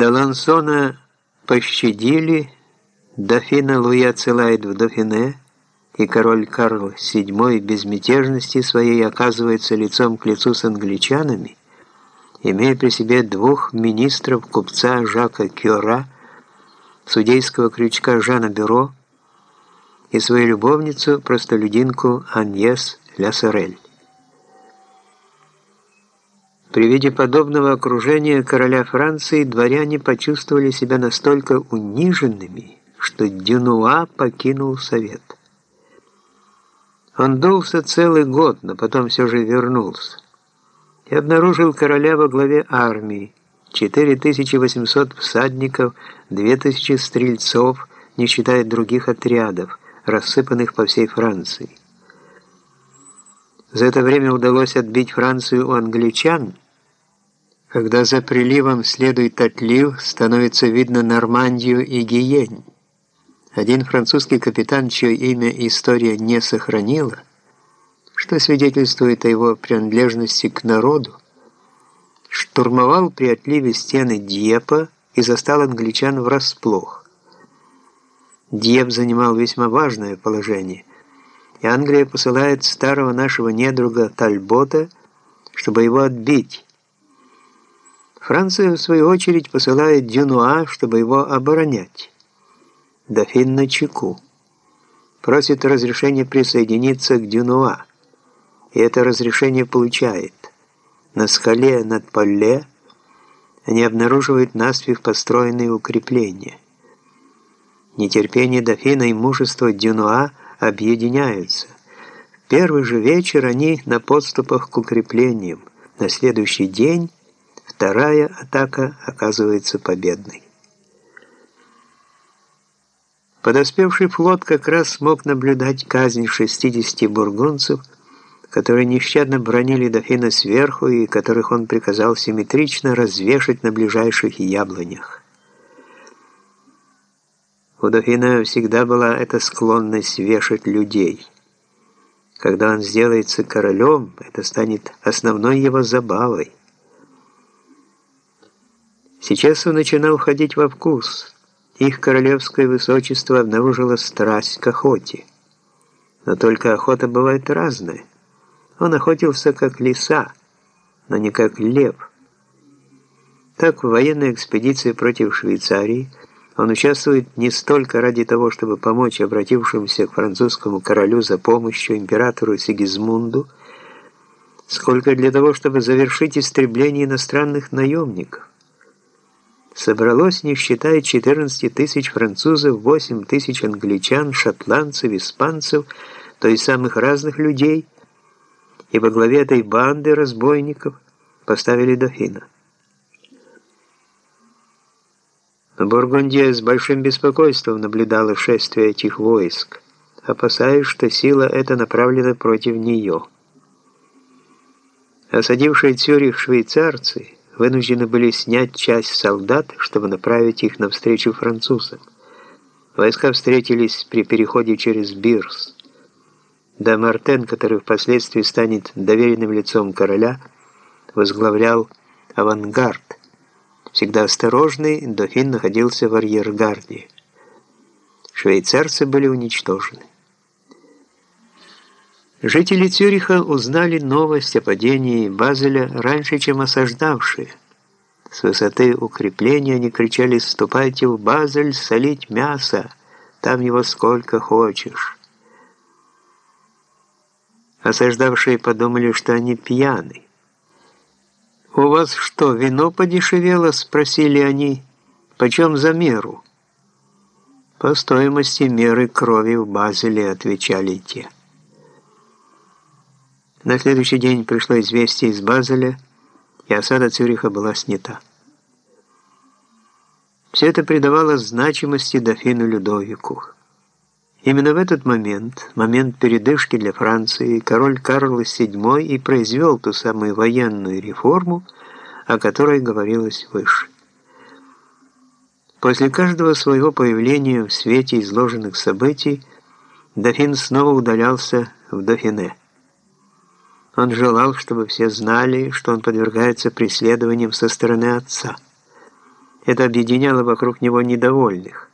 Далансона пощадили, дофина Луи отсылает в Дофине, и король Карл VII безмятежности своей оказывается лицом к лицу с англичанами, имея при себе двух министров, купца Жака Кюра, судейского крючка Жана Бюро и свою любовницу, простолюдинку Аньес Ля Сорель. При виде подобного окружения короля Франции дворяне почувствовали себя настолько униженными, что Дюнуа покинул совет. Он дулся целый год, но потом все же вернулся и обнаружил короля во главе армии, 4800 всадников, 2000 стрельцов, не считая других отрядов, рассыпанных по всей Франции. За это время удалось отбить Францию у англичан. Когда за приливом следует отлив, становится видно Нормандию и Гиень. Один французский капитан, чье имя история не сохранила, что свидетельствует о его принадлежности к народу, штурмовал при отливе стены Дьепа и застал англичан врасплох. Дьеп занимал весьма важное положение, и Англия посылает старого нашего недруга Тальбота, чтобы его отбить. Франция, в свою очередь, посылает Дюнуа, чтобы его оборонять. Дофин на чеку. Просит разрешения присоединиться к Дюнуа. И это разрешение получает. На скале над Поле они обнаруживают наспех построенные укрепления. Нетерпение дофина и мужество Дюнуа объединяются. В первый же вечер они на подступах к укреплениям. На следующий день вторая атака оказывается победной. Подоспевший флот как раз смог наблюдать казнь 60 бургунцев, которые нещадно бронили дофина сверху и которых он приказал симметрично развешать на ближайших яблонях. У дофина всегда была эта склонность вешать людей. Когда он сделается королем, это станет основной его забавой. Сейчас он начинал входить во вкус – их королевское высочество обнаружило страсть к охоте. Но только охота бывает разная. Он охотился как лиса, но не как лев. Так в военной экспедиции против Швейцарии он участвует не столько ради того, чтобы помочь обратившемуся к французскому королю за помощью императору Сигизмунду, сколько для того, чтобы завершить истребление иностранных наемников собралось, не считая 14 тысяч французов, 8 тысяч англичан, шотландцев, испанцев, то есть самых разных людей, и во главе этой банды разбойников поставили дофина. Бургундия с большим беспокойством наблюдала шествие этих войск, опасаясь, что сила эта направлена против нее. Осадившие Цюрих швейцарцы – вынуждены были снять часть солдат, чтобы направить их навстречу французам. Войска встретились при переходе через Бирс. Да Мартен, который впоследствии станет доверенным лицом короля, возглавлял авангард. Всегда осторожный, дофин находился в арьергарде. Швейцарцы были уничтожены. Жители Цюриха узнали новость о падении Базеля раньше, чем осаждавшие. С высоты укрепления они кричали «Ступайте в Базель солить мясо, там его сколько хочешь». Осаждавшие подумали, что они пьяны. «У вас что, вино подешевело?» – спросили они. «Почем за меру?» «По стоимости меры крови в Базеле», – отвечали те. На следующий день пришло известие из Базеля, и осада Цюриха была снята. Все это придавало значимости дофину Людовику. Именно в этот момент, момент передышки для Франции, король Карл VII и произвел ту самую военную реформу, о которой говорилось выше. После каждого своего появления в свете изложенных событий дофин снова удалялся в Дофине. Он желал, чтобы все знали, что он подвергается преследованиям со стороны отца. Это объединяло вокруг него недовольных.